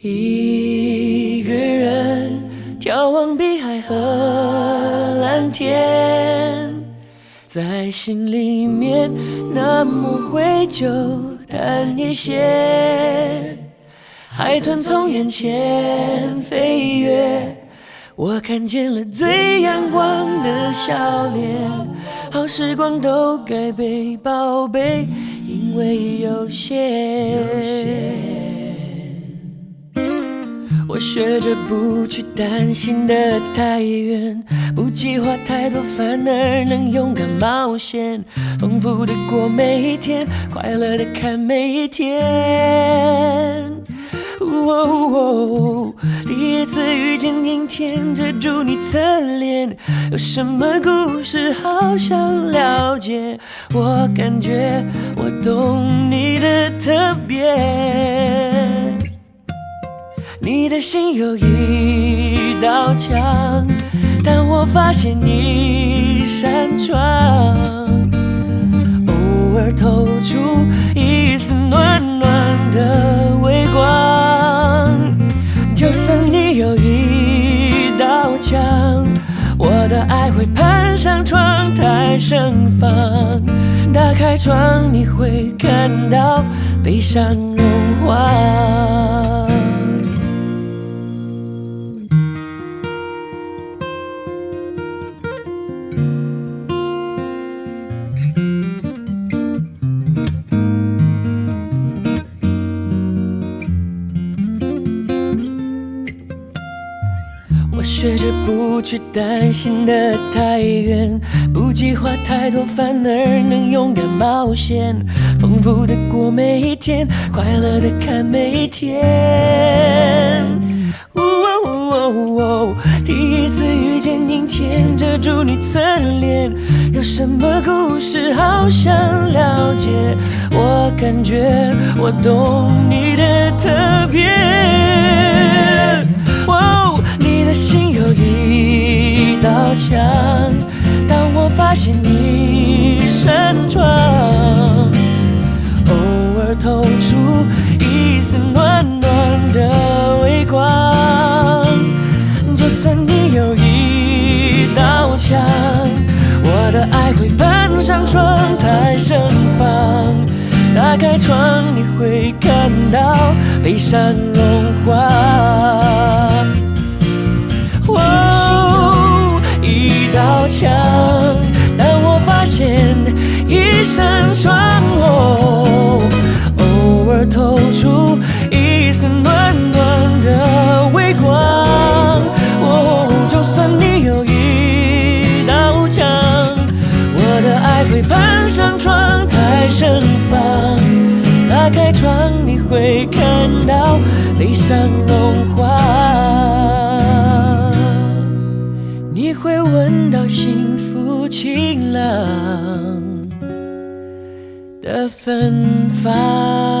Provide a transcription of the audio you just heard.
一个人眺望碧海和蓝天，在心里面那么灰就淡一些。海豚从眼前飞跃，我看见了最阳光的笑脸。好时光都该被宝贝，因为有限。我学着不去担心的太远，不计划太多，反而能勇敢冒险，丰富的过每一天，快乐的看每一天。第一次遇见阴天，遮住你侧脸，有什么故事好想了解？我感觉我懂你的特别。你的心有一道墙，但我发现一扇窗，偶尔透出一丝暖暖的微光。就算你有一道墙，我的爱会攀上窗台盛放。打开窗，你会看到悲伤融化。学着不去担心的太远，不计划太多，反而能勇敢冒险，丰富的过每一天，快乐的看每一天。第一次遇见阴天，遮住你侧脸，有什么故事好想了解？我感觉我懂你的特别。道墙，当我发现一扇窗，偶尔透出一丝暖暖的微光。就算你有一道墙，我的爱会攀上窗台盛放。打开窗，你会看到悲伤融化。墙，但我发现一扇窗，芬芳。